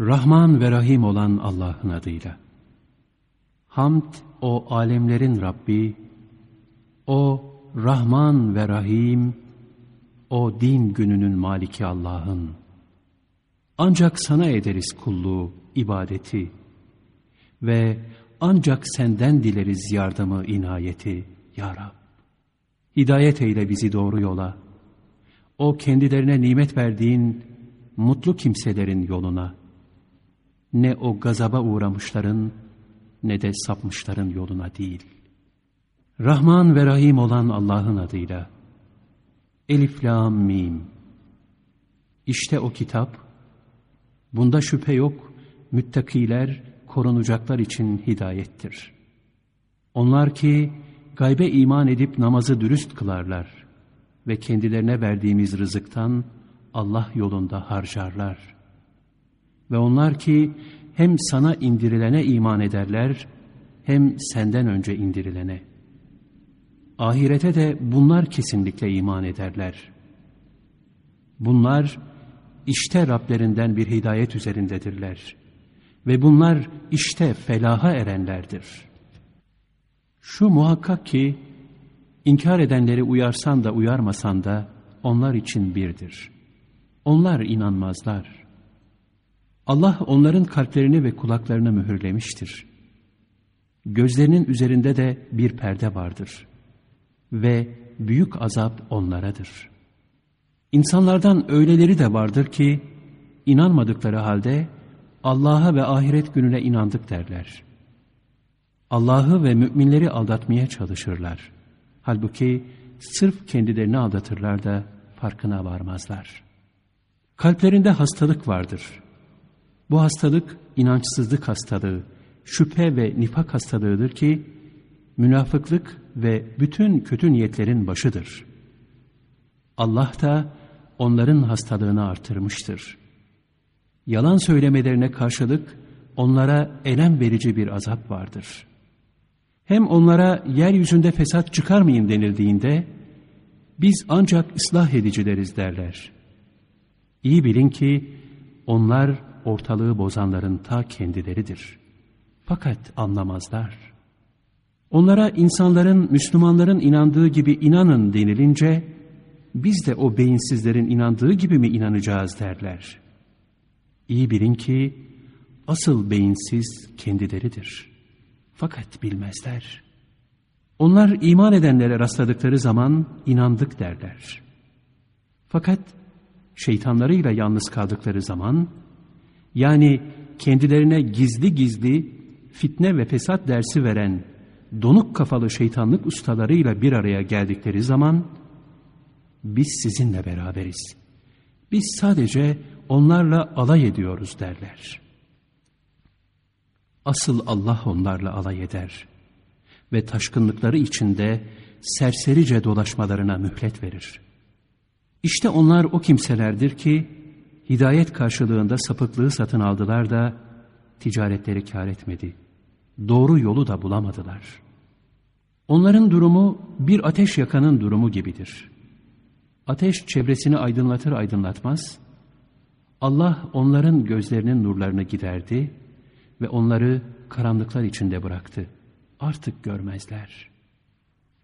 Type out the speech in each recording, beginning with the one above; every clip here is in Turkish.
Rahman ve Rahim olan Allah'ın adıyla. Hamd o alemlerin Rabbi, o Rahman ve Rahim, o din gününün maliki Allah'ın. Ancak sana ederiz kulluğu, ibadeti ve ancak senden dileriz yardımı, inayeti ya Rab. Hidayet eyle bizi doğru yola. O kendilerine nimet verdiğin mutlu kimselerin yoluna. Ne o gazaba uğramışların ne de sapmışların yoluna değil. Rahman ve Rahim olan Allah'ın adıyla. Elif, Lam, Mim. İşte o kitap, bunda şüphe yok, müttakiler, korunacaklar için hidayettir. Onlar ki gaybe iman edip namazı dürüst kılarlar ve kendilerine verdiğimiz rızıktan Allah yolunda harcarlar. Ve onlar ki hem sana indirilene iman ederler hem senden önce indirilene. Ahirete de bunlar kesinlikle iman ederler. Bunlar işte Rablerinden bir hidayet üzerindedirler. Ve bunlar işte felaha erenlerdir. Şu muhakkak ki inkar edenleri uyarsan da uyarmasan da onlar için birdir. Onlar inanmazlar. Allah onların kalplerini ve kulaklarını mühürlemiştir. Gözlerinin üzerinde de bir perde vardır. Ve büyük azap onlaradır. İnsanlardan öyleleri de vardır ki, inanmadıkları halde Allah'a ve ahiret gününe inandık derler. Allah'ı ve müminleri aldatmaya çalışırlar. Halbuki sırf kendilerini aldatırlar da farkına varmazlar. Kalplerinde hastalık vardır. Bu hastalık inançsızlık hastalığı, şüphe ve nifak hastalığıdır ki, münafıklık ve bütün kötü niyetlerin başıdır. Allah da onların hastalığını artırmıştır. Yalan söylemelerine karşılık onlara elem verici bir azap vardır. Hem onlara yeryüzünde fesat çıkarmayın denildiğinde, biz ancak ıslah edicileriz derler. İyi bilin ki onlar ortalığı bozanların ta kendileridir. Fakat anlamazlar. Onlara insanların, Müslümanların inandığı gibi inanın denilince, biz de o beyinsizlerin inandığı gibi mi inanacağız derler. İyi bilin ki asıl beyinsiz kendileridir. Fakat bilmezler. Onlar iman edenlere rastladıkları zaman inandık derler. Fakat şeytanlarıyla yalnız kaldıkları zaman, yani kendilerine gizli gizli fitne ve fesat dersi veren donuk kafalı şeytanlık ustalarıyla bir araya geldikleri zaman, biz sizinle beraberiz. Biz sadece onlarla alay ediyoruz derler. Asıl Allah onlarla alay eder ve taşkınlıkları içinde serserice dolaşmalarına mühlet verir. İşte onlar o kimselerdir ki hidayet karşılığında sapıklığı satın aldılar da ticaretleri kar etmedi. Doğru yolu da bulamadılar. Onların durumu bir ateş yakanın durumu gibidir. Ateş çevresini aydınlatır aydınlatmaz, Allah onların gözlerinin nurlarını giderdi ve onları karanlıklar içinde bıraktı. Artık görmezler.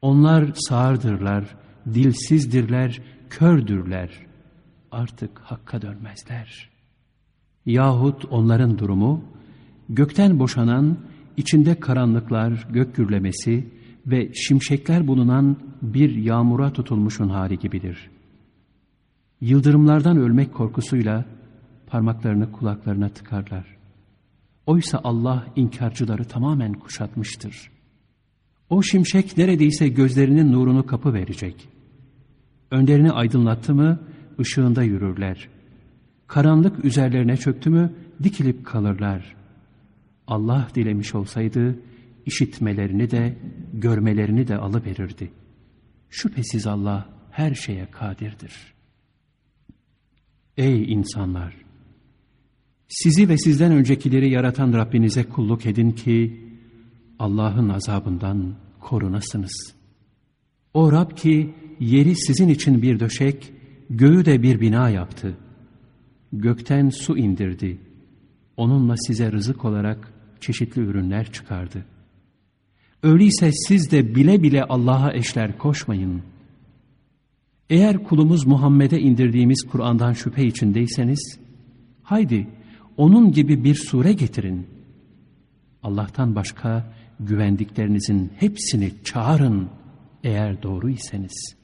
Onlar sağırdırlar, dilsizdirler, kördürler. Artık hakka dönmezler. Yahut onların durumu, gökten boşanan, içinde karanlıklar, gök gürlemesi ve şimşekler bulunan bir yağmura tutulmuşun hali gibidir. Yıldırımlardan ölmek korkusuyla parmaklarını kulaklarına tıkarlar. Oysa Allah inkarcıları tamamen kuşatmıştır. O şimşek neredeyse gözlerinin nurunu kapı verecek. Önlerini aydınlattı mı ışığında yürürler. Karanlık üzerlerine çöktü mü dikilip kalırlar. Allah dilemiş olsaydı işitmelerini de görmelerini de alıverirdi. Şüphesiz Allah her şeye kadirdir. Ey insanlar! Sizi ve sizden öncekileri yaratan Rabbinize kulluk edin ki Allah'ın azabından korunasınız. O Rab ki yeri sizin için bir döşek, göğü de bir bina yaptı. Gökten su indirdi. onunla size rızık olarak çeşitli ürünler çıkardı. Öyleyse siz de bile bile Allah'a eşler koşmayın. Eğer kulumuz Muhammed'e indirdiğimiz Kur'an'dan şüphe içindeyseniz, haydi onun gibi bir sure getirin. Allah'tan başka güvendiklerinizin hepsini çağırın eğer doğru iseniz.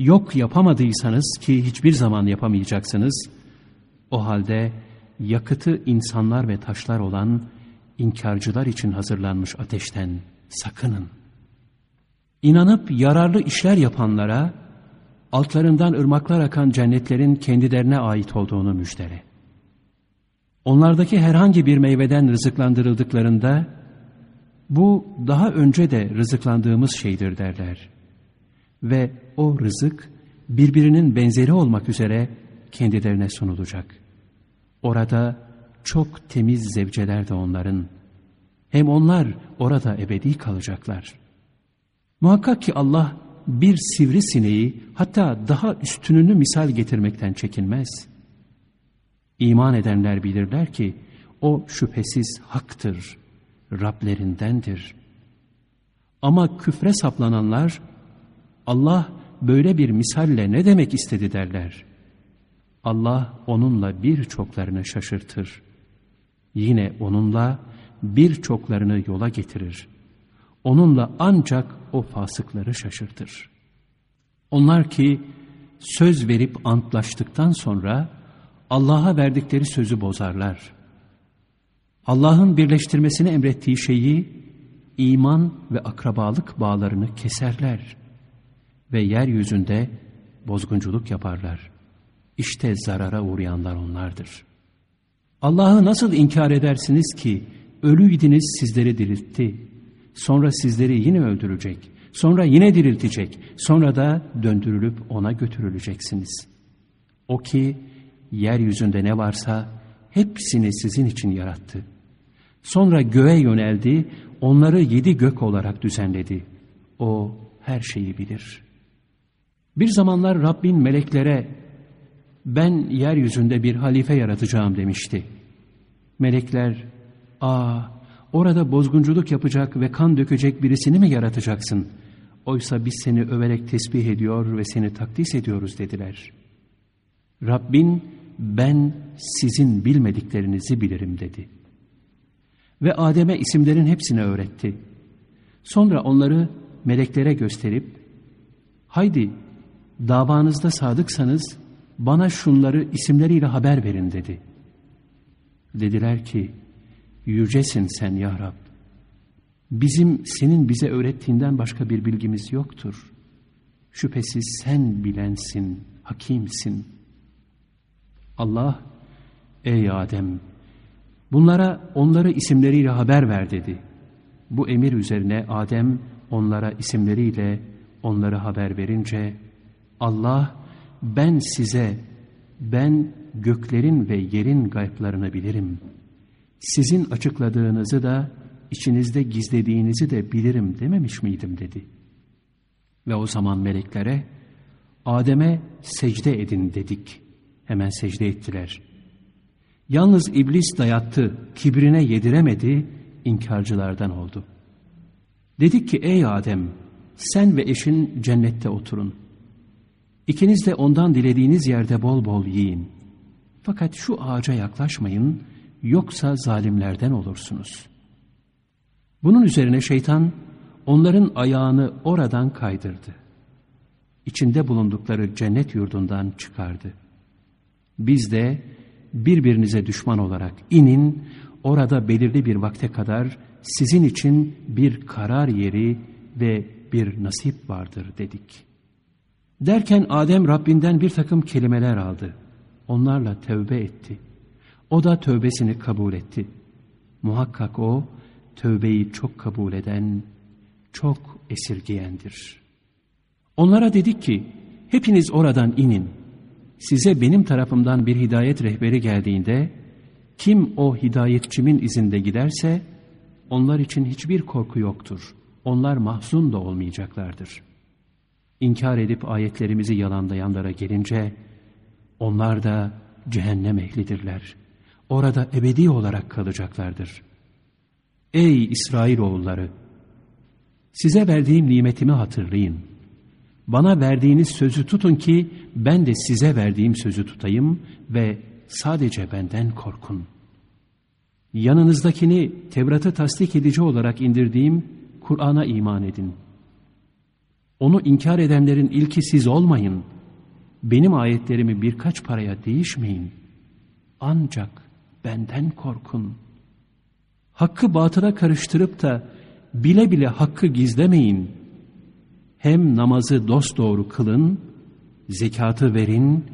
Yok yapamadıysanız ki hiçbir zaman yapamayacaksınız, o halde yakıtı insanlar ve taşlar olan inkarcılar için hazırlanmış ateşten sakının. İnanıp yararlı işler yapanlara, altlarından ırmaklar akan cennetlerin kendilerine ait olduğunu müjdele. Onlardaki herhangi bir meyveden rızıklandırıldıklarında, bu daha önce de rızıklandığımız şeydir derler. Ve o rızık birbirinin benzeri olmak üzere kendilerine sunulacak. Orada çok temiz zevceler de onların. Hem onlar orada ebedi kalacaklar. Muhakkak ki Allah bir sivrisineği hatta daha üstününü misal getirmekten çekinmez. İman edenler bilirler ki o şüphesiz haktır, Rablerindendir. Ama küfre saplananlar Allah böyle bir misalle ne demek istedi derler. Allah onunla birçoklarını şaşırtır. Yine onunla birçoklarını yola getirir. Onunla ancak o fasıkları şaşırtır. Onlar ki söz verip antlaştıktan sonra Allah'a verdikleri sözü bozarlar. Allah'ın birleştirmesini emrettiği şeyi iman ve akrabalık bağlarını keserler ve yeryüzünde bozgunculuk yaparlar. İşte zarara uğrayanlar onlardır. Allah'ı nasıl inkar edersiniz ki ölüydiniz sizleri diriltti. Sonra sizleri yine öldürecek. Sonra yine diriltecek. Sonra da döndürülüp ona götürüleceksiniz. O ki yeryüzünde ne varsa hepsini sizin için yarattı. Sonra göğe yöneldi, onları yedi gök olarak düzenledi. O her şeyi bilir. Bir zamanlar Rabbin meleklere ben yeryüzünde bir halife yaratacağım demişti. Melekler, aa orada bozgunculuk yapacak ve kan dökecek birisini mi yaratacaksın? Oysa biz seni överek tesbih ediyor ve seni takdis ediyoruz dediler. Rabbin ben sizin bilmediklerinizi bilirim dedi. Ve Adem'e isimlerin hepsini öğretti. Sonra onları meleklere gösterip, haydi davanızda sadıksanız bana şunları isimleriyle haber verin dedi. Dediler ki, yücesin sen ya Rab. Bizim senin bize öğrettiğinden başka bir bilgimiz yoktur. Şüphesiz sen bilensin, hakimsin. Allah, ey Adem, bunlara onları isimleriyle haber ver dedi. Bu emir üzerine Adem onlara isimleriyle onları haber verince, Allah, ben size, ben göklerin ve yerin gayplarını bilirim. Sizin açıkladığınızı da, içinizde gizlediğinizi de bilirim dememiş miydim dedi. Ve o zaman meleklere, Adem'e secde edin dedik. Hemen secde ettiler. Yalnız iblis dayattı, kibrine yediremedi, inkarcılardan oldu. Dedik ki ey Adem, sen ve eşin cennette oturun. İkiniz de ondan dilediğiniz yerde bol bol yiyin. Fakat şu ağaca yaklaşmayın, yoksa zalimlerden olursunuz. Bunun üzerine şeytan onların ayağını oradan kaydırdı. İçinde bulundukları cennet yurdundan çıkardı. Biz de birbirinize düşman olarak inin, orada belirli bir vakte kadar sizin için bir karar yeri ve bir nasip vardır dedik.'' Derken Adem Rabbinden bir takım kelimeler aldı. Onlarla tövbe etti. O da tövbesini kabul etti. Muhakkak o tövbeyi çok kabul eden, çok esirgiyendir. Onlara dedik ki, hepiniz oradan inin. Size benim tarafımdan bir hidayet rehberi geldiğinde, kim o hidayetçimin izinde giderse, onlar için hiçbir korku yoktur. Onlar mahzun da olmayacaklardır.'' İnkar edip ayetlerimizi yalanlayanlara gelince onlar da cehennem ehlidirler. orada ebedi olarak kalacaklardır. Ey İsrailoğulları! Size verdiğim nimetimi hatırlayın. Bana verdiğiniz sözü tutun ki ben de size verdiğim sözü tutayım ve sadece benden korkun. Yanınızdakini Tevrat'ı tasdik edici olarak indirdiğim Kur'an'a iman edin. Onu inkar edenlerin ilki siz olmayın. Benim ayetlerimi birkaç paraya değişmeyin. Ancak benden korkun. Hakkı batıla karıştırıp da bile bile hakkı gizlemeyin. Hem namazı dosdoğru kılın, zekatı verin,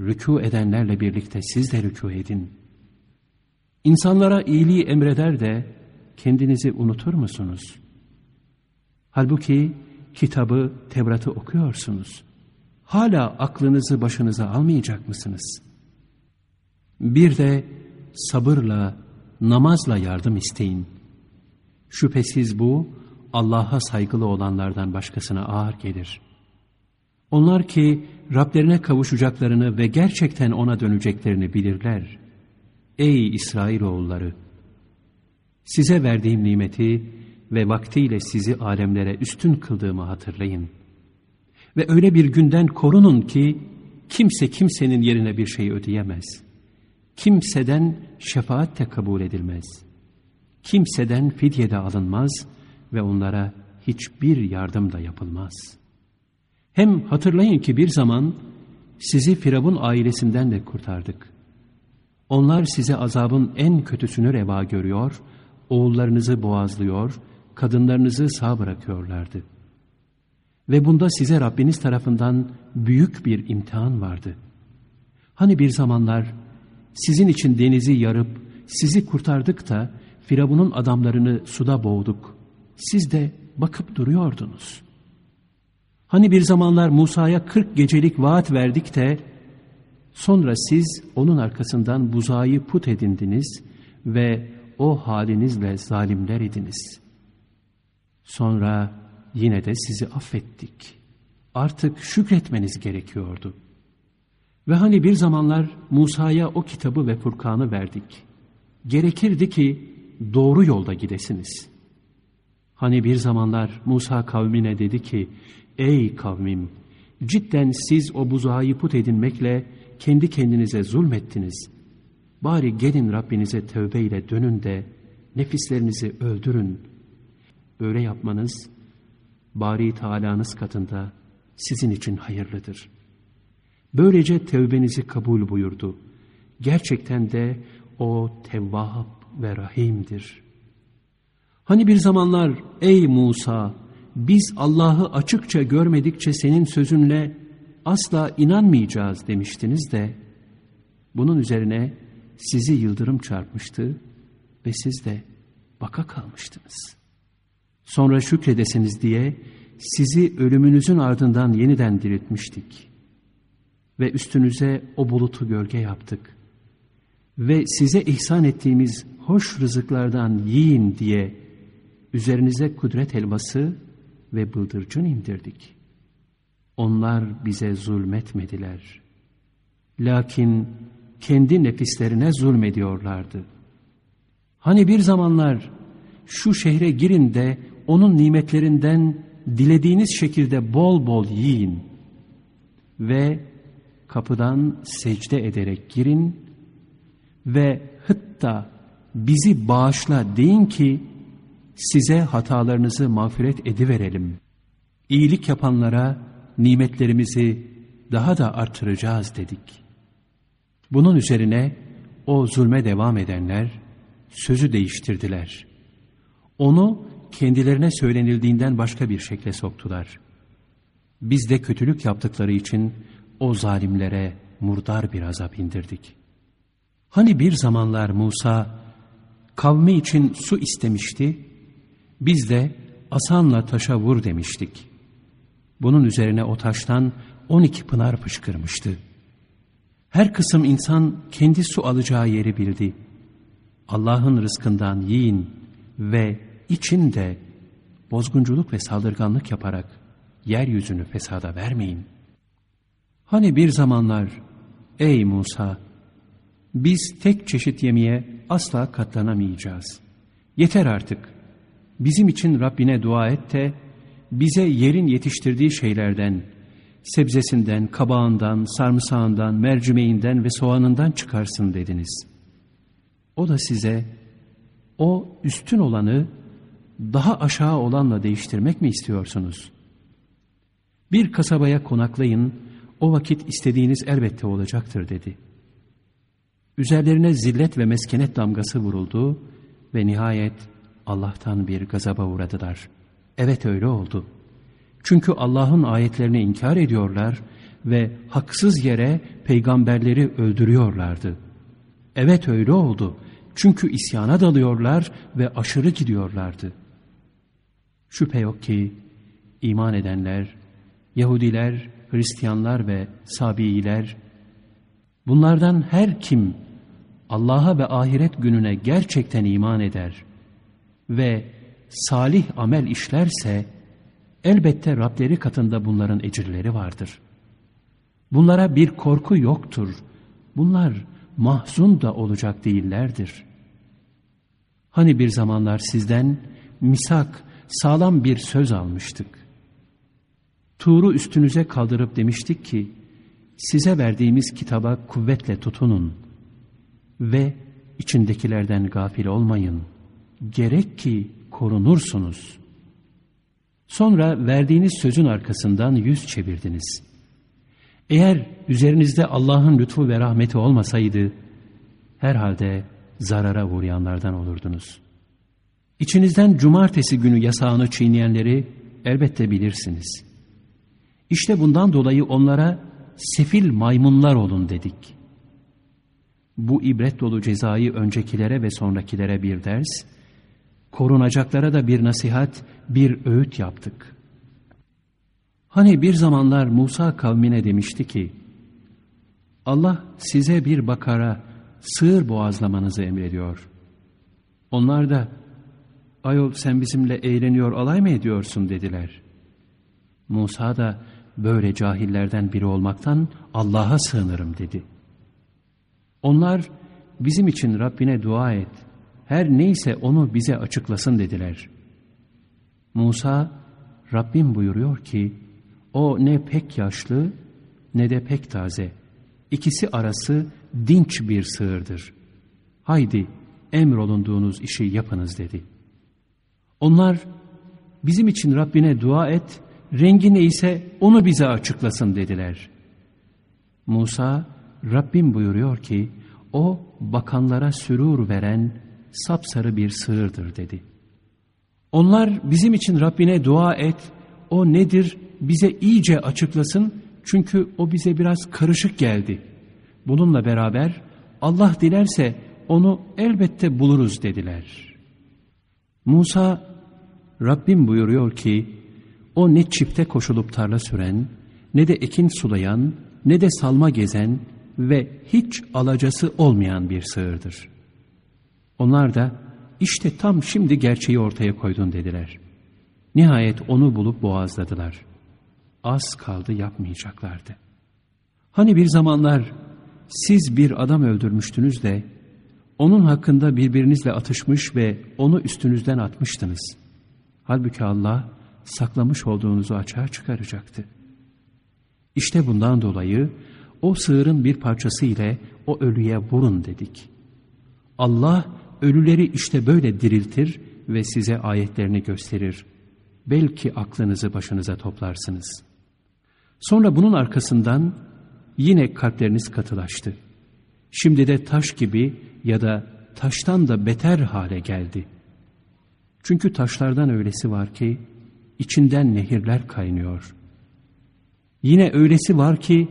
rükû edenlerle birlikte siz de rükû edin. İnsanlara iyiliği emreder de kendinizi unutur musunuz? Halbuki kitabı, Tevrat'ı okuyorsunuz. Hala aklınızı başınıza almayacak mısınız? Bir de sabırla, namazla yardım isteyin. Şüphesiz bu, Allah'a saygılı olanlardan başkasına ağır gelir. Onlar ki Rablerine kavuşacaklarını ve gerçekten O'na döneceklerini bilirler. Ey İsrailoğulları! Size verdiğim nimeti ve vaktiyle sizi alemlere üstün kıldığımı hatırlayın. Ve öyle bir günden korunun ki kimse kimsenin yerine bir şey ödeyemez. Kimseden şefaat de kabul edilmez. Kimseden fidye de alınmaz ve onlara hiçbir yardım da yapılmaz. Hem hatırlayın ki bir zaman sizi Firavun ailesinden de kurtardık. Onlar size azabın en kötüsünü reva görüyor, oğullarınızı boğazlıyor, kadınlarınızı sağ bırakıyorlardı. Ve bunda size Rabbiniz tarafından büyük bir imtihan vardı. Hani bir zamanlar sizin için denizi yarıp sizi kurtardık da Firavun'un adamlarını suda boğduk. Siz de bakıp duruyordunuz. Hani bir zamanlar Musa'ya kırk gecelik vaat verdik de sonra siz onun arkasından buzağı put edindiniz ve o halinizle zalimler idiniz. Sonra yine de sizi affettik. Artık şükretmeniz gerekiyordu. Ve hani bir zamanlar Musa'ya o kitabı ve Furkan'ı verdik. Gerekirdi ki doğru yolda gidesiniz. Hani bir zamanlar Musa kavmine dedi ki, Ey kavmim! Cidden siz o buzağı put edinmekle kendi kendinize zulmettiniz. Bari gelin Rabbinize tövbeyle dönün de nefislerinizi öldürün. Böyle yapmanız Bari Teala'nız katında sizin için hayırlıdır. Böylece tevbenizi kabul buyurdu. Gerçekten de o Tevvab ve Rahim'dir. Hani bir zamanlar ey Musa biz Allah'ı açıkça görmedikçe senin sözünle asla inanmayacağız demiştiniz de bunun üzerine sizi yıldırım çarpmıştı ve siz de baka kalmıştınız. Sonra şükredesiniz diye sizi ölümünüzün ardından yeniden diriltmiştik. Ve üstünüze o bulutu gölge yaptık. Ve size ihsan ettiğimiz hoş rızıklardan yiyin diye üzerinize kudret elması ve bıldırcın indirdik. Onlar bize zulmetmediler. Lakin kendi nefislerine zulmediyorlardı. Hani bir zamanlar şu şehre girin de onun nimetlerinden dilediğiniz şekilde bol bol yiyin ve kapıdan secde ederek girin ve hıtta bizi bağışla deyin ki size hatalarınızı mağfiret ediverelim. İyilik yapanlara nimetlerimizi daha da artıracağız dedik. Bunun üzerine o zulme devam edenler sözü değiştirdiler. Onu kendilerine söylenildiğinden başka bir şekle soktular. Biz de kötülük yaptıkları için o zalimlere murdar bir azap indirdik. Hani bir zamanlar Musa kavmi için su istemişti, biz de asanla taşa vur demiştik. Bunun üzerine o taştan on iki pınar fışkırmıştı. Her kısım insan kendi su alacağı yeri bildi. Allah'ın rızkından yiyin ve içinde bozgunculuk ve saldırganlık yaparak yeryüzünü fesada vermeyin. Hani bir zamanlar ey Musa Biz tek çeşit yemeğe asla katlanamayacağız. Yeter artık. Bizim için Rabbine dua et de bize yerin yetiştirdiği şeylerden, sebzesinden, kabağından, sarımsağından, mercimeğinden ve soğanından çıkarsın dediniz. O da size o üstün olanı daha aşağı olanla değiştirmek mi istiyorsunuz? Bir kasabaya konaklayın, o vakit istediğiniz elbette olacaktır dedi. Üzerlerine zillet ve meskenet damgası vuruldu ve nihayet Allah'tan bir gazaba uğradılar. Evet öyle oldu. Çünkü Allah'ın ayetlerini inkar ediyorlar ve haksız yere peygamberleri öldürüyorlardı. Evet öyle oldu. Çünkü isyana dalıyorlar ve aşırı gidiyorlardı. Şüphe yok ki iman edenler, Yahudiler, Hristiyanlar ve Sabiiler, bunlardan her kim Allah'a ve ahiret gününe gerçekten iman eder ve salih amel işlerse, elbette Rableri katında bunların ecirleri vardır. Bunlara bir korku yoktur. Bunlar mahzun da olacak değillerdir. Hani bir zamanlar sizden misak, sağlam bir söz almıştık. Tuğru üstünüze kaldırıp demiştik ki, size verdiğimiz kitaba kuvvetle tutunun ve içindekilerden gafil olmayın. Gerek ki korunursunuz. Sonra verdiğiniz sözün arkasından yüz çevirdiniz. Eğer üzerinizde Allah'ın lütfu ve rahmeti olmasaydı, herhalde zarara uğrayanlardan olurdunuz. İçinizden cumartesi günü yasağını çiğneyenleri elbette bilirsiniz. İşte bundan dolayı onlara sefil maymunlar olun dedik. Bu ibret dolu cezayı öncekilere ve sonrakilere bir ders, korunacaklara da bir nasihat, bir öğüt yaptık. Hani bir zamanlar Musa kavmine demişti ki, Allah size bir bakara, sığır boğazlamanızı emrediyor. Onlar da, ayol sen bizimle eğleniyor alay mı ediyorsun dediler. Musa da böyle cahillerden biri olmaktan Allah'a sığınırım dedi. Onlar bizim için Rabbine dua et, her neyse onu bize açıklasın dediler. Musa, Rabbim buyuruyor ki, o ne pek yaşlı ne de pek taze. İkisi arası dinç bir sığırdır. Haydi emrolunduğunuz işi yapınız dedi. Onlar bizim için Rabbine dua et, rengi neyse onu bize açıklasın dediler. Musa, Rabbim buyuruyor ki, o bakanlara sürur veren sapsarı bir sığırdır dedi. Onlar bizim için Rabbine dua et, o nedir bize iyice açıklasın çünkü o bize biraz karışık geldi. Bununla beraber Allah dilerse onu elbette buluruz dediler. Musa, Rabbim buyuruyor ki, o ne çifte koşulup tarla süren, ne de ekin sulayan, ne de salma gezen ve hiç alacası olmayan bir sığırdır. Onlar da, işte tam şimdi gerçeği ortaya koydun dediler. Nihayet onu bulup boğazladılar. Az kaldı yapmayacaklardı. Hani bir zamanlar siz bir adam öldürmüştünüz de onun hakkında birbirinizle atışmış ve onu üstünüzden atmıştınız. Halbuki Allah saklamış olduğunuzu açığa çıkaracaktı. İşte bundan dolayı o sığırın bir parçası ile o ölüye vurun dedik. Allah ölüleri işte böyle diriltir ve size ayetlerini gösterir. Belki aklınızı başınıza toplarsınız. Sonra bunun arkasından yine kalpleriniz katılaştı. Şimdi de taş gibi ya da taştan da beter hale geldi. Çünkü taşlardan öylesi var ki içinden nehirler kaynıyor. Yine öylesi var ki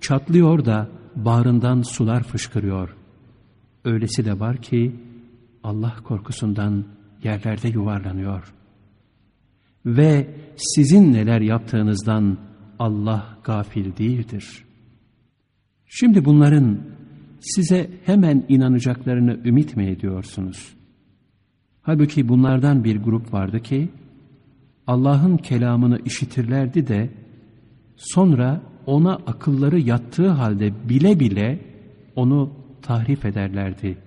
çatlıyor da bağrından sular fışkırıyor. Öylesi de var ki Allah korkusundan yerlerde yuvarlanıyor. Ve sizin neler yaptığınızdan Allah gafil değildir. Şimdi bunların size hemen inanacaklarını ümit mi ediyorsunuz? Halbuki bunlardan bir grup vardı ki, Allah'ın kelamını işitirlerdi de, sonra ona akılları yattığı halde bile bile onu tahrif ederlerdi.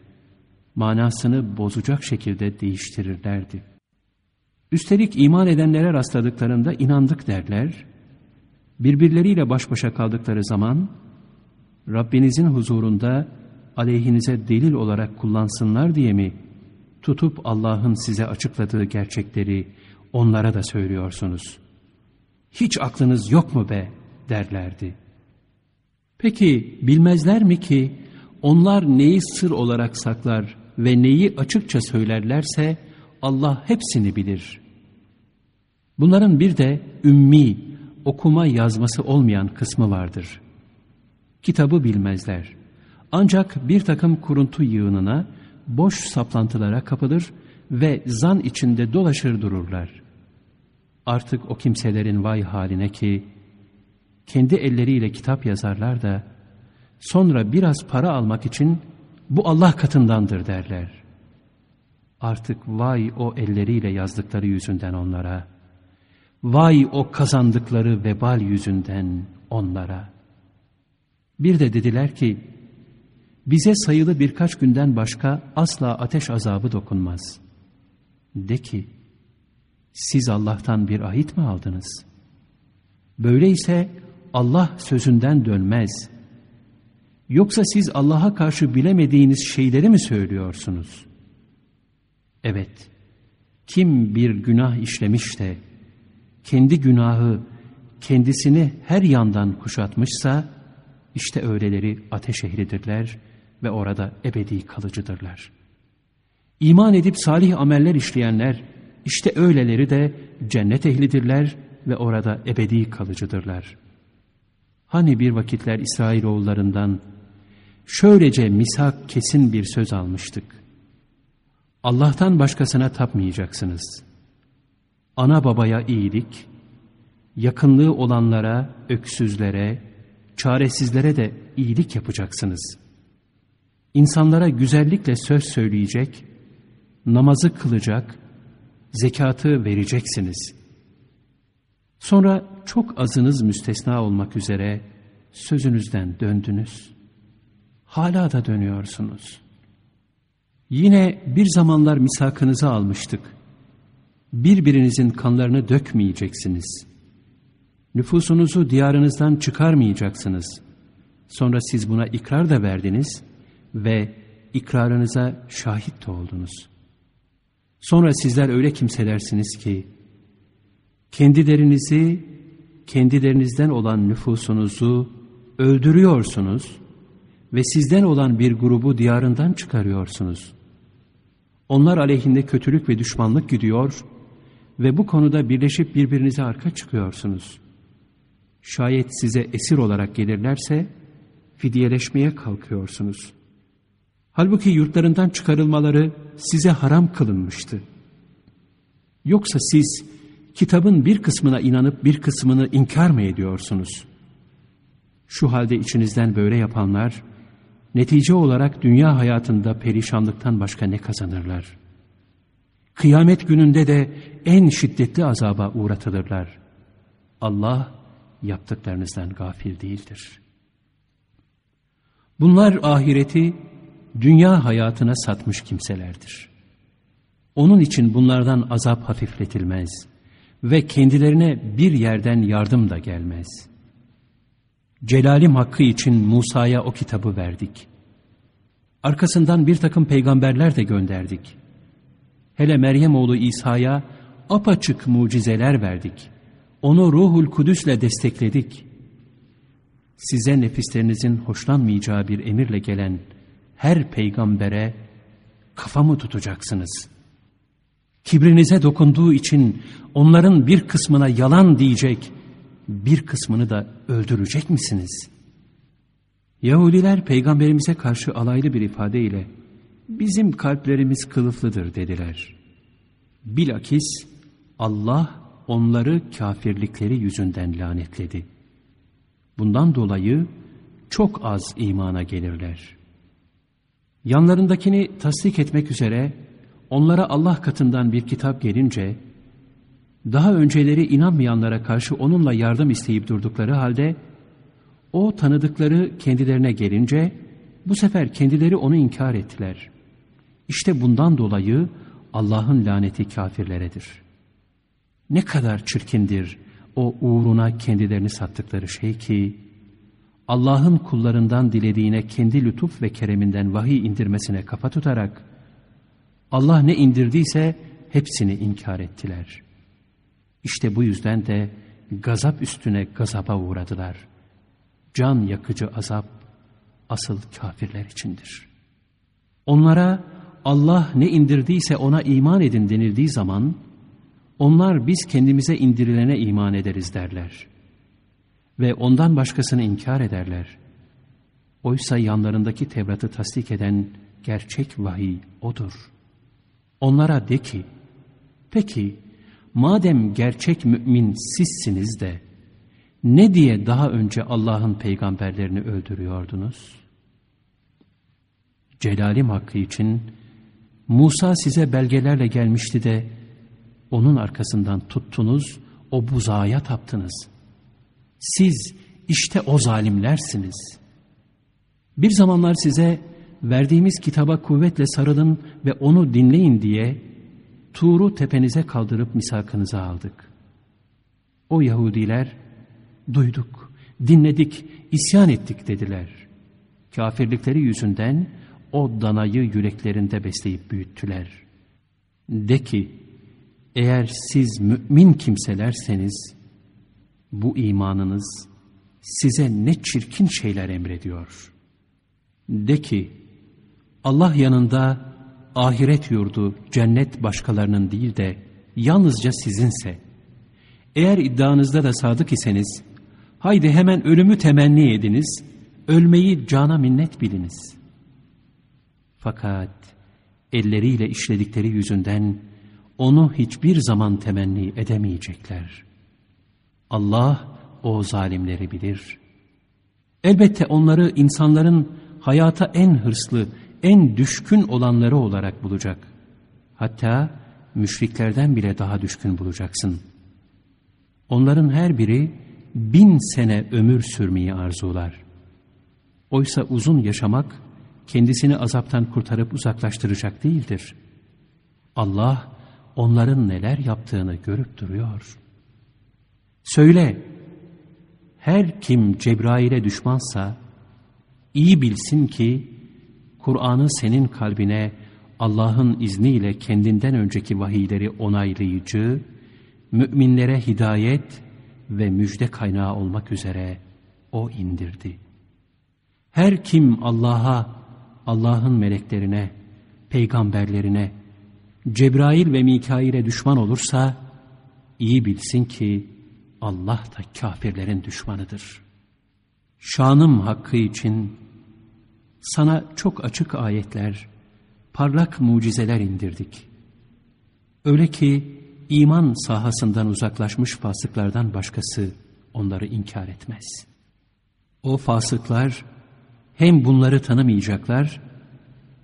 Manasını bozacak şekilde değiştirirlerdi. Üstelik iman edenlere rastladıklarında inandık derler. Birbirleriyle baş başa kaldıkları zaman Rabbinizin huzurunda aleyhinize delil olarak kullansınlar diye mi tutup Allah'ın size açıkladığı gerçekleri onlara da söylüyorsunuz? Hiç aklınız yok mu be derlerdi. Peki bilmezler mi ki onlar neyi sır olarak saklar ve neyi açıkça söylerlerse Allah hepsini bilir. Bunların bir de ümmi, okuma yazması olmayan kısmı vardır. Kitabı bilmezler. Ancak bir takım kuruntu yığınına, boş saplantılara kapılır ve zan içinde dolaşır dururlar. Artık o kimselerin vay haline ki, kendi elleriyle kitap yazarlar da, sonra biraz para almak için bu Allah katındandır derler. Artık vay o elleriyle yazdıkları yüzünden onlara, vay o kazandıkları vebal yüzünden onlara. Bir de dediler ki, bize sayılı birkaç günden başka asla ateş azabı dokunmaz. De ki, siz Allah'tan bir ahit mi aldınız? Böyleyse Allah sözünden dönmez. Yoksa siz Allah'a karşı bilemediğiniz şeyleri mi söylüyorsunuz? Evet, kim bir günah işlemiş de, kendi günahı kendisini her yandan kuşatmışsa, işte öyleleri ateş ehlidirler ve orada ebedi kalıcıdırlar. İman edip salih ameller işleyenler, işte öyleleri de cennet ehlidirler ve orada ebedi kalıcıdırlar. Hani bir vakitler İsrailoğullarından şöylece misak kesin bir söz almıştık. Allah'tan başkasına tapmayacaksınız. Ana babaya iyilik, yakınlığı olanlara, öksüzlere, çaresizlere de iyilik yapacaksınız. İnsanlara güzellikle söz söyleyecek, namazı kılacak, zekatı vereceksiniz. Sonra çok azınız müstesna olmak üzere sözünüzden döndünüz. Hala da dönüyorsunuz. Yine bir zamanlar misakınızı almıştık. Birbirinizin kanlarını dökmeyeceksiniz. Nüfusunuzu diyarınızdan çıkarmayacaksınız. Sonra siz buna ikrar da verdiniz ve ikrarınıza şahit de oldunuz. Sonra sizler öyle kimselersiniz ki, kendilerinizi, kendilerinizden olan nüfusunuzu öldürüyorsunuz ve sizden olan bir grubu diyarından çıkarıyorsunuz. Onlar aleyhinde kötülük ve düşmanlık gidiyor ve bu konuda birleşip birbirinize arka çıkıyorsunuz. Şayet size esir olarak gelirlerse fidyeleşmeye kalkıyorsunuz. Halbuki yurtlarından çıkarılmaları size haram kılınmıştı. Yoksa siz kitabın bir kısmına inanıp bir kısmını inkar mı ediyorsunuz? Şu halde içinizden böyle yapanlar, netice olarak dünya hayatında perişanlıktan başka ne kazanırlar? Kıyamet gününde de en şiddetli azaba uğratılırlar. Allah yaptıklarınızdan gafil değildir. Bunlar ahireti dünya hayatına satmış kimselerdir. Onun için bunlardan azap hafifletilmez ve kendilerine bir yerden yardım da gelmez. Celalim hakkı için Musa'ya o kitabı verdik. Arkasından bir takım peygamberler de gönderdik. Hele Meryem oğlu İsa'ya apaçık mucizeler verdik. Onu ruhul kudüsle destekledik. Size nefislerinizin hoşlanmayacağı bir emirle gelen her peygambere kafamı tutacaksınız. Kibrinize dokunduğu için onların bir kısmına yalan diyecek, bir kısmını da öldürecek misiniz? Yahudiler peygamberimize karşı alaylı bir ifadeyle bizim kalplerimiz kılıflıdır dediler. Bilakis Allah onları kafirlikleri yüzünden lanetledi. Bundan dolayı çok az imana gelirler. Yanlarındakini tasdik etmek üzere onlara Allah katından bir kitap gelince, daha önceleri inanmayanlara karşı onunla yardım isteyip durdukları halde, o tanıdıkları kendilerine gelince, bu sefer kendileri onu inkar ettiler. İşte bundan dolayı Allah'ın laneti kafirleredir. Ne kadar çirkindir o uğruna kendilerini sattıkları şey ki, Allah'ın kullarından dilediğine kendi lütuf ve kereminden vahiy indirmesine kafa tutarak, Allah ne indirdiyse hepsini inkar ettiler. İşte bu yüzden de gazap üstüne gazaba uğradılar. Can yakıcı azap asıl kafirler içindir. Onlara Allah ne indirdiyse ona iman edin denildiği zaman, onlar biz kendimize indirilene iman ederiz derler. Ve ondan başkasını inkar ederler. Oysa yanlarındaki Tevrat'ı tasdik eden gerçek vahiy odur. Onlara de ki, peki madem gerçek mümin sizsiniz de, ne diye daha önce Allah'ın peygamberlerini öldürüyordunuz? Celalim hakkı için Musa size belgelerle gelmişti de onun arkasından tuttunuz, o buzağa taptınız. Siz işte o zalimlersiniz. Bir zamanlar size verdiğimiz kitaba kuvvetle sarılın ve onu dinleyin diye Tuğru tepenize kaldırıp misakınızı aldık. O Yahudiler duyduk, dinledik, isyan ettik dediler. Kafirlikleri yüzünden o danayı yüreklerinde besleyip büyüttüler. De ki, eğer siz mümin kimselerseniz, bu imanınız size ne çirkin şeyler emrediyor. De ki, Allah yanında ahiret yurdu, cennet başkalarının değil de yalnızca sizinse, eğer iddianızda da sadık iseniz, haydi hemen ölümü temenni ediniz, ölmeyi cana minnet biliniz. Fakat elleriyle işledikleri yüzünden onu hiçbir zaman temenni edemeyecekler. Allah o zalimleri bilir. Elbette onları insanların hayata en hırslı, en düşkün olanları olarak bulacak. Hatta müşriklerden bile daha düşkün bulacaksın. Onların her biri bin sene ömür sürmeyi arzular. Oysa uzun yaşamak kendisini azaptan kurtarıp uzaklaştıracak değildir. Allah onların neler yaptığını görüp duruyor. Söyle, her kim Cebrail'e düşmansa iyi bilsin ki Kur'an'ı senin kalbine Allah'ın izniyle kendinden önceki vahiyleri onaylayıcı, müminlere hidayet ve müjde kaynağı olmak üzere O indirdi. Her kim Allah'a, Allah'ın meleklerine, peygamberlerine, Cebrail ve Mikail'e düşman olursa, iyi bilsin ki Allah da kafirlerin düşmanıdır. Şanım hakkı için sana çok açık ayetler, parlak mucizeler indirdik. Öyle ki iman sahasından uzaklaşmış fasıklardan başkası onları inkar etmez. O fasıklar hem bunları tanımayacaklar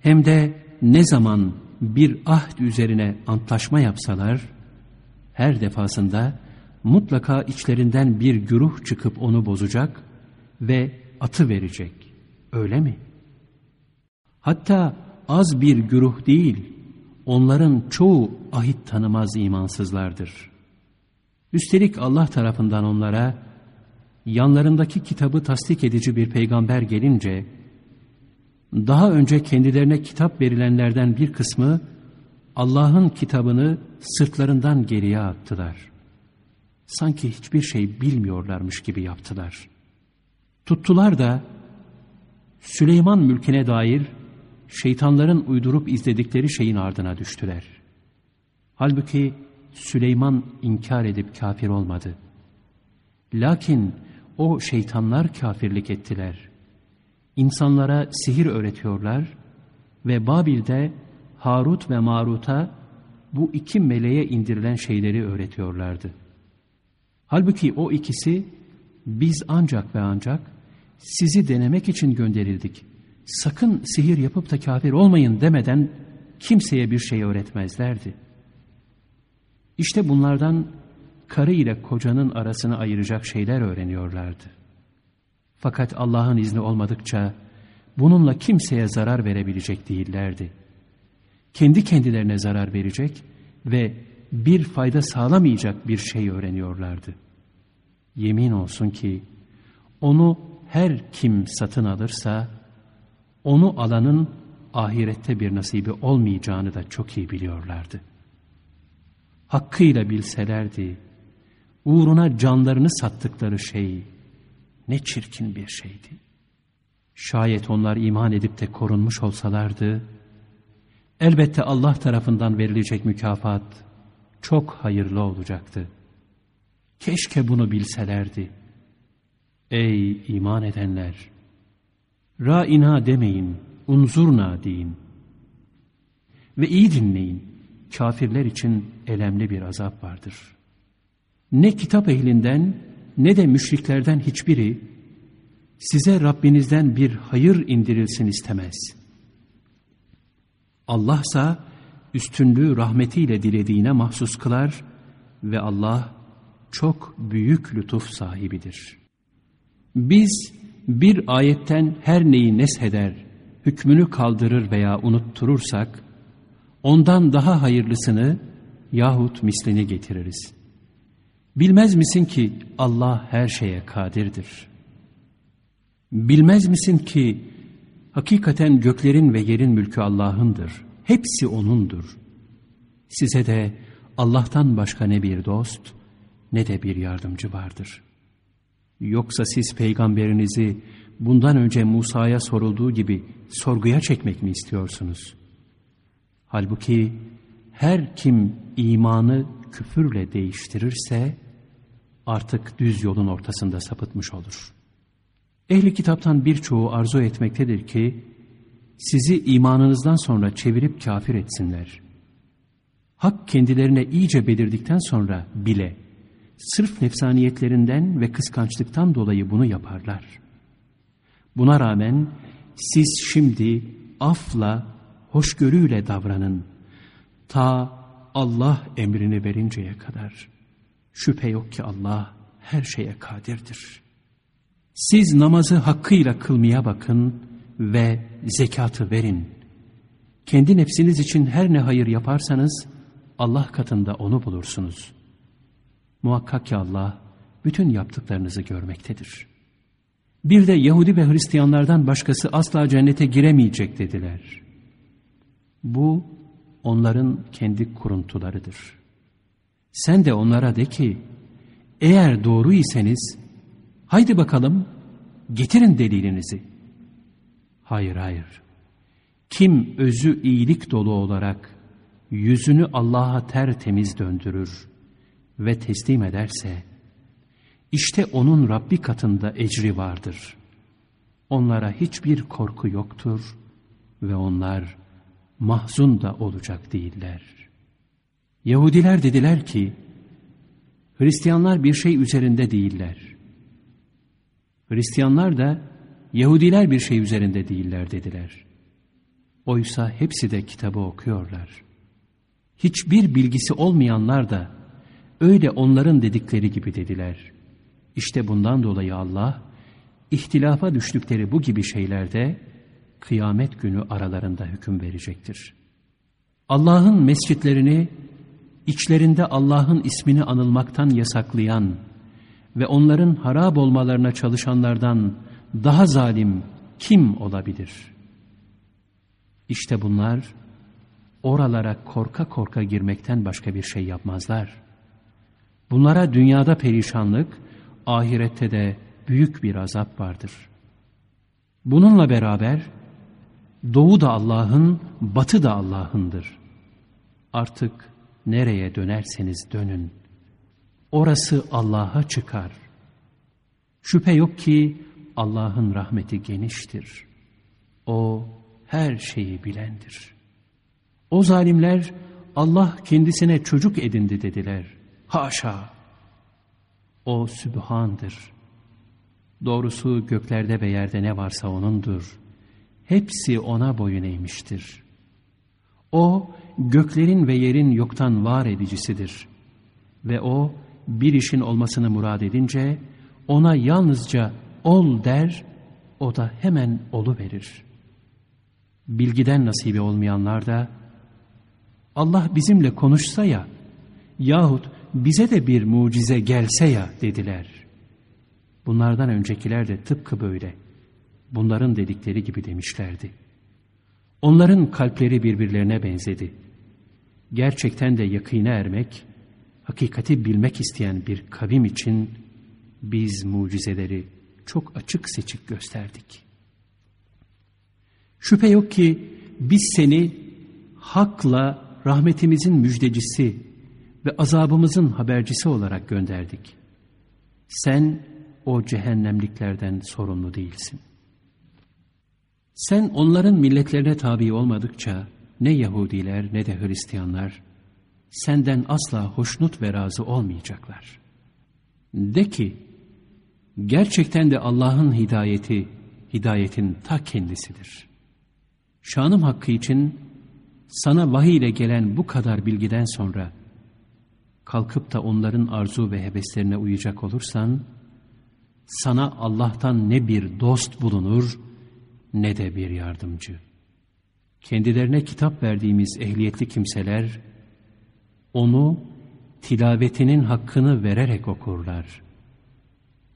hem de ne zaman bir ahd üzerine antlaşma yapsalar her defasında mutlaka içlerinden bir güruh çıkıp onu bozacak ve atı verecek. Öyle mi?'' Hatta az bir güruh değil, onların çoğu ahit tanımaz imansızlardır. Üstelik Allah tarafından onlara, yanlarındaki kitabı tasdik edici bir peygamber gelince, daha önce kendilerine kitap verilenlerden bir kısmı, Allah'ın kitabını sırtlarından geriye attılar. Sanki hiçbir şey bilmiyorlarmış gibi yaptılar. Tuttular da, Süleyman mülküne dair şeytanların uydurup izledikleri şeyin ardına düştüler. Halbuki Süleyman inkar edip kafir olmadı. Lakin o şeytanlar kafirlik ettiler. İnsanlara sihir öğretiyorlar ve Babil'de Harut ve Marut'a bu iki meleğe indirilen şeyleri öğretiyorlardı. Halbuki o ikisi biz ancak ve ancak sizi denemek için gönderildik sakın sihir yapıp da kafir olmayın demeden kimseye bir şey öğretmezlerdi. İşte bunlardan karı ile kocanın arasını ayıracak şeyler öğreniyorlardı. Fakat Allah'ın izni olmadıkça bununla kimseye zarar verebilecek değillerdi. Kendi kendilerine zarar verecek ve bir fayda sağlamayacak bir şey öğreniyorlardı. Yemin olsun ki onu her kim satın alırsa onu alanın ahirette bir nasibi olmayacağını da çok iyi biliyorlardı. Hakkıyla bilselerdi, uğruna canlarını sattıkları şey ne çirkin bir şeydi. Şayet onlar iman edip de korunmuş olsalardı, elbette Allah tarafından verilecek mükafat çok hayırlı olacaktı. Keşke bunu bilselerdi. Ey iman edenler! Ra'ina demeyin, unzurna deyin. Ve iyi dinleyin, kafirler için elemli bir azap vardır. Ne kitap ehlinden ne de müşriklerden hiçbiri size Rabbinizden bir hayır indirilsin istemez. Allahsa üstünlüğü rahmetiyle dilediğine mahsus kılar ve Allah çok büyük lütuf sahibidir. Biz bir ayetten her neyi nesheder, hükmünü kaldırır veya unutturursak, ondan daha hayırlısını yahut mislini getiririz. Bilmez misin ki Allah her şeye kadirdir. Bilmez misin ki hakikaten göklerin ve yerin mülkü Allah'ındır. Hepsi O'nundur. Size de Allah'tan başka ne bir dost ne de bir yardımcı vardır. Yoksa siz peygamberinizi bundan önce Musa'ya sorulduğu gibi sorguya çekmek mi istiyorsunuz? Halbuki her kim imanı küfürle değiştirirse artık düz yolun ortasında sapıtmış olur. Ehli kitaptan birçoğu arzu etmektedir ki sizi imanınızdan sonra çevirip kafir etsinler. Hak kendilerine iyice belirdikten sonra bile sırf nefsaniyetlerinden ve kıskançlıktan dolayı bunu yaparlar. Buna rağmen siz şimdi afla, hoşgörüyle davranın. Ta Allah emrini verinceye kadar. Şüphe yok ki Allah her şeye kadirdir. Siz namazı hakkıyla kılmaya bakın ve zekatı verin. Kendi nefsiniz için her ne hayır yaparsanız Allah katında onu bulursunuz. Muhakkak ki Allah bütün yaptıklarınızı görmektedir. Bir de Yahudi ve Hristiyanlardan başkası asla cennete giremeyecek dediler. Bu onların kendi kuruntularıdır. Sen de onlara de ki, eğer doğru iseniz, haydi bakalım getirin delilinizi. Hayır hayır. Kim özü iyilik dolu olarak yüzünü Allah'a tertemiz döndürür ve teslim ederse, işte onun Rabbi katında ecri vardır. Onlara hiçbir korku yoktur ve onlar mahzun da olacak değiller. Yahudiler dediler ki, Hristiyanlar bir şey üzerinde değiller. Hristiyanlar da Yahudiler bir şey üzerinde değiller dediler. Oysa hepsi de kitabı okuyorlar. Hiçbir bilgisi olmayanlar da öyle onların dedikleri gibi dediler. İşte bundan dolayı Allah, ihtilafa düştükleri bu gibi şeylerde kıyamet günü aralarında hüküm verecektir. Allah'ın mescitlerini içlerinde Allah'ın ismini anılmaktan yasaklayan ve onların harap olmalarına çalışanlardan daha zalim kim olabilir? İşte bunlar oralara korka korka girmekten başka bir şey yapmazlar. Bunlara dünyada perişanlık, ahirette de büyük bir azap vardır. Bununla beraber doğu da Allah'ın, batı da Allah'ındır. Artık nereye dönerseniz dönün. Orası Allah'a çıkar. Şüphe yok ki Allah'ın rahmeti geniştir. O her şeyi bilendir. O zalimler Allah kendisine çocuk edindi dediler. Haşa! O Sübhan'dır. Doğrusu göklerde ve yerde ne varsa O'nundur. Hepsi O'na boyun eğmiştir. O, göklerin ve yerin yoktan var edicisidir. Ve O, bir işin olmasını murad edince, O'na yalnızca ol der, o da hemen olu verir. Bilgiden nasibi olmayanlar da Allah bizimle konuşsa ya yahut bize de bir mucize gelse ya dediler. Bunlardan öncekiler de tıpkı böyle. Bunların dedikleri gibi demişlerdi. Onların kalpleri birbirlerine benzedi. Gerçekten de yakine ermek, hakikati bilmek isteyen bir kavim için biz mucizeleri çok açık seçik gösterdik. Şüphe yok ki biz seni hakla rahmetimizin müjdecisi ve azabımızın habercisi olarak gönderdik. Sen o cehennemliklerden sorumlu değilsin. Sen onların milletlerine tabi olmadıkça ne Yahudiler ne de Hristiyanlar senden asla hoşnut ve razı olmayacaklar. De ki, gerçekten de Allah'ın hidayeti, hidayetin ta kendisidir. Şanım hakkı için sana vahiy ile gelen bu kadar bilgiden sonra kalkıp da onların arzu ve heveslerine uyacak olursan, sana Allah'tan ne bir dost bulunur ne de bir yardımcı. Kendilerine kitap verdiğimiz ehliyetli kimseler, onu tilavetinin hakkını vererek okurlar.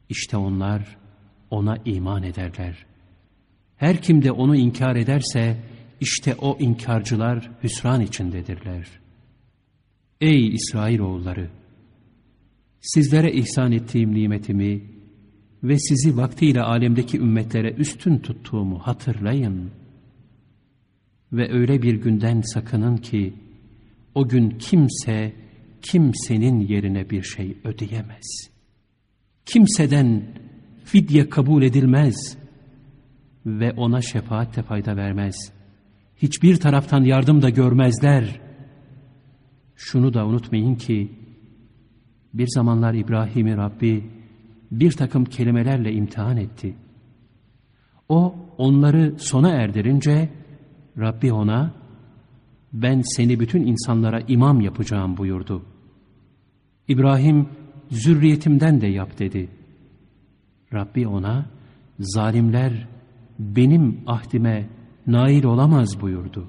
İşte onlar ona iman ederler. Her kim de onu inkar ederse, işte o inkarcılar hüsran içindedirler. Ey İsrailoğulları! Sizlere ihsan ettiğim nimetimi ve sizi vaktiyle alemdeki ümmetlere üstün tuttuğumu hatırlayın. Ve öyle bir günden sakının ki, o gün kimse kimsenin yerine bir şey ödeyemez. Kimseden fidye kabul edilmez ve ona şefaat de fayda vermez. Hiçbir taraftan yardım da görmezler. Şunu da unutmayın ki, bir zamanlar İbrahim'i Rabbi bir takım kelimelerle imtihan etti. O onları sona erdirince Rabbi ona, ben seni bütün insanlara imam yapacağım buyurdu. İbrahim, zürriyetimden de yap dedi. Rabbi ona, zalimler benim ahdime nail olamaz buyurdu.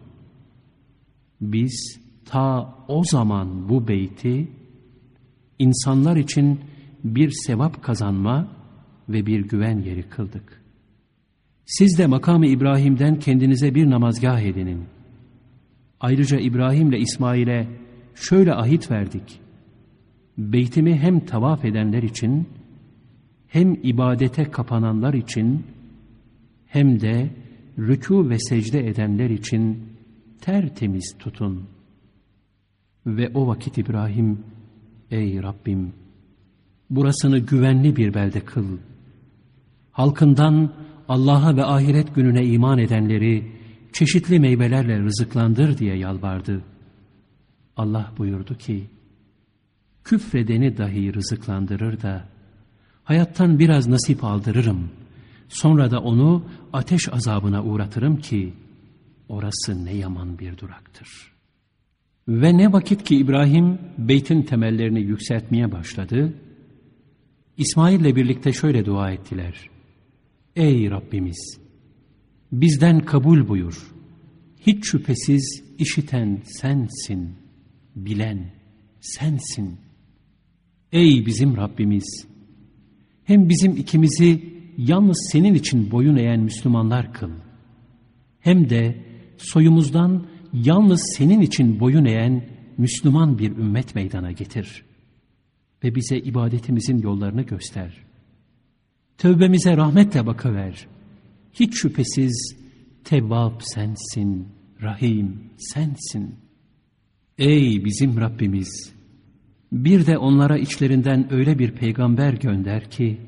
Biz ta o zaman bu beyti, insanlar için bir sevap kazanma ve bir güven yeri kıldık. Siz de makamı İbrahim'den kendinize bir namazgah edinin. Ayrıca İbrahim'le İsmail'e şöyle ahit verdik. Beytimi hem tavaf edenler için, hem ibadete kapananlar için, hem de rükû ve secde edenler için tertemiz tutun. Ve o vakit İbrahim, ey Rabbim, burasını güvenli bir belde kıl. Halkından Allah'a ve ahiret gününe iman edenleri çeşitli meyvelerle rızıklandır diye yalvardı. Allah buyurdu ki, küfredeni dahi rızıklandırır da, hayattan biraz nasip aldırırım. Sonra da onu ateş azabına uğratırım ki, orası ne yaman bir duraktır. Ve ne vakit ki İbrahim beytin temellerini yükseltmeye başladı, İsmail ile birlikte şöyle dua ettiler. Ey Rabbimiz! Bizden kabul buyur. Hiç şüphesiz işiten sensin, bilen sensin. Ey bizim Rabbimiz! Hem bizim ikimizi yalnız senin için boyun eğen Müslümanlar kıl. Hem de soyumuzdan yalnız senin için boyun eğen Müslüman bir ümmet meydana getir. Ve bize ibadetimizin yollarını göster. Tövbemize rahmetle bakıver. Hiç şüphesiz Tevvab sensin, Rahim sensin. Ey bizim Rabbimiz! Bir de onlara içlerinden öyle bir peygamber gönder ki,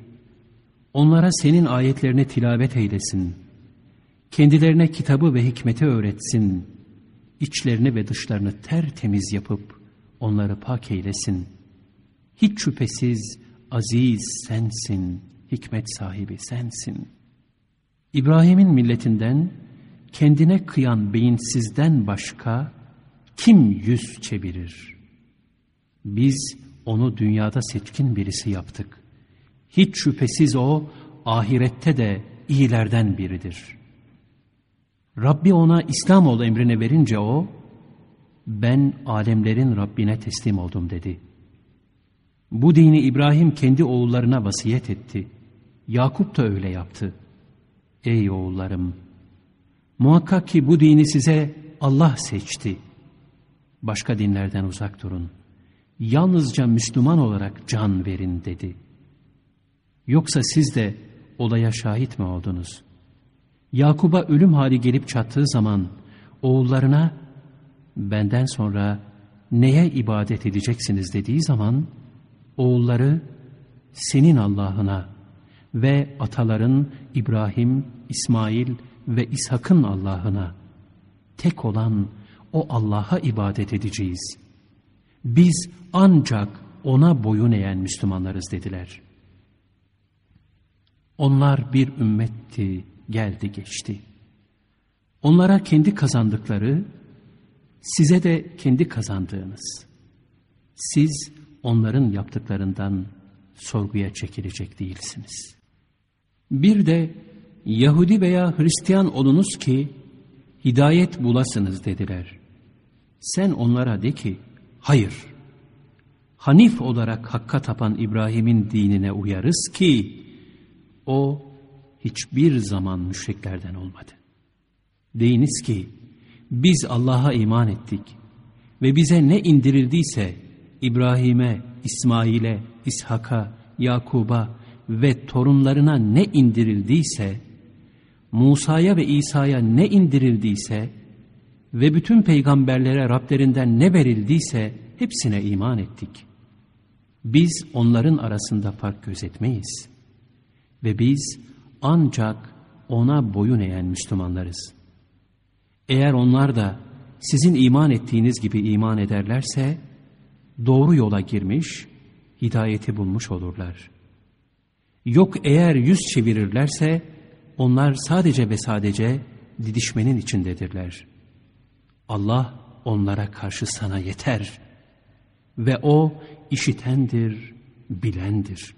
onlara senin ayetlerini tilavet eylesin. Kendilerine kitabı ve hikmeti öğretsin. İçlerini ve dışlarını tertemiz yapıp onları pak eylesin. Hiç şüphesiz aziz sensin, hikmet sahibi sensin. İbrahim'in milletinden kendine kıyan beyinsizden başka kim yüz çevirir? Biz onu dünyada seçkin birisi yaptık. Hiç şüphesiz o ahirette de iyilerden biridir. Rabbi ona İslam ol emrine verince o, ben alemlerin Rabbine teslim oldum dedi. Bu dini İbrahim kendi oğullarına vasiyet etti. Yakup da öyle yaptı. Ey oğullarım! Muhakkak ki bu dini size Allah seçti. Başka dinlerden uzak durun. Yalnızca Müslüman olarak can verin dedi. Yoksa siz de olaya şahit mi oldunuz? Yakub'a ölüm hali gelip çattığı zaman oğullarına benden sonra neye ibadet edeceksiniz dediği zaman oğulları senin Allah'ına ve ataların İbrahim, İsmail ve İshak'ın Allah'ına tek olan o Allah'a ibadet edeceğiz. Biz ancak ona boyun eğen Müslümanlarız dediler. Onlar bir ümmetti, geldi geçti. Onlara kendi kazandıkları, size de kendi kazandığınız. Siz onların yaptıklarından sorguya çekilecek değilsiniz. Bir de Yahudi veya Hristiyan olunuz ki hidayet bulasınız dediler. Sen onlara de ki hayır. Hanif olarak hakka tapan İbrahim'in dinine uyarız ki o hiçbir zaman müşriklerden olmadı. Deyiniz ki biz Allah'a iman ettik ve bize ne indirildiyse İbrahim'e, İsmail'e, İshak'a, Yakub'a ve torunlarına ne indirildiyse, Musa'ya ve İsa'ya ne indirildiyse ve bütün peygamberlere Rablerinden ne verildiyse hepsine iman ettik. Biz onların arasında fark gözetmeyiz. Ve biz ancak ona boyun eğen Müslümanlarız. Eğer onlar da sizin iman ettiğiniz gibi iman ederlerse, doğru yola girmiş, hidayeti bulmuş olurlar. Yok eğer yüz çevirirlerse, onlar sadece ve sadece didişmenin içindedirler. Allah onlara karşı sana yeter ve O işitendir, bilendir.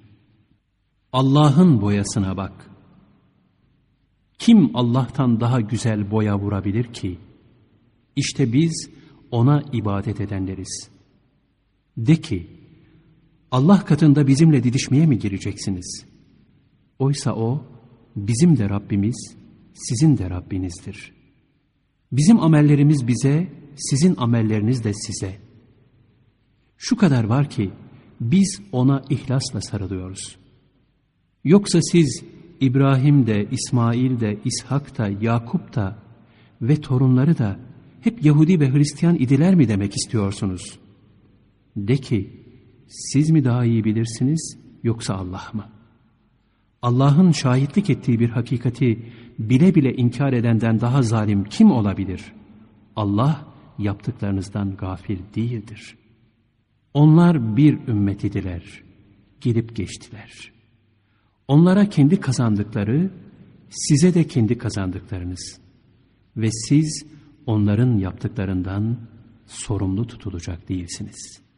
Allah'ın boyasına bak. Kim Allah'tan daha güzel boya vurabilir ki? İşte biz ona ibadet edenleriz. De ki, Allah katında bizimle didişmeye mi gireceksiniz? Oysa O, bizim de Rabbimiz, sizin de Rabbinizdir. Bizim amellerimiz bize, sizin amelleriniz de size. Şu kadar var ki, biz ona ihlasla sarılıyoruz. Yoksa siz İbrahim de, İsmail de, İshak da, Yakup da ve torunları da hep Yahudi ve Hristiyan idiler mi demek istiyorsunuz? De ki, siz mi daha iyi bilirsiniz yoksa Allah mı? Allah'ın şahitlik ettiği bir hakikati bile bile inkar edenden daha zalim kim olabilir? Allah yaptıklarınızdan gafil değildir. Onlar bir ümmetidiler, gelip geçtiler. Onlara kendi kazandıkları, size de kendi kazandıklarınız. Ve siz onların yaptıklarından sorumlu tutulacak değilsiniz.''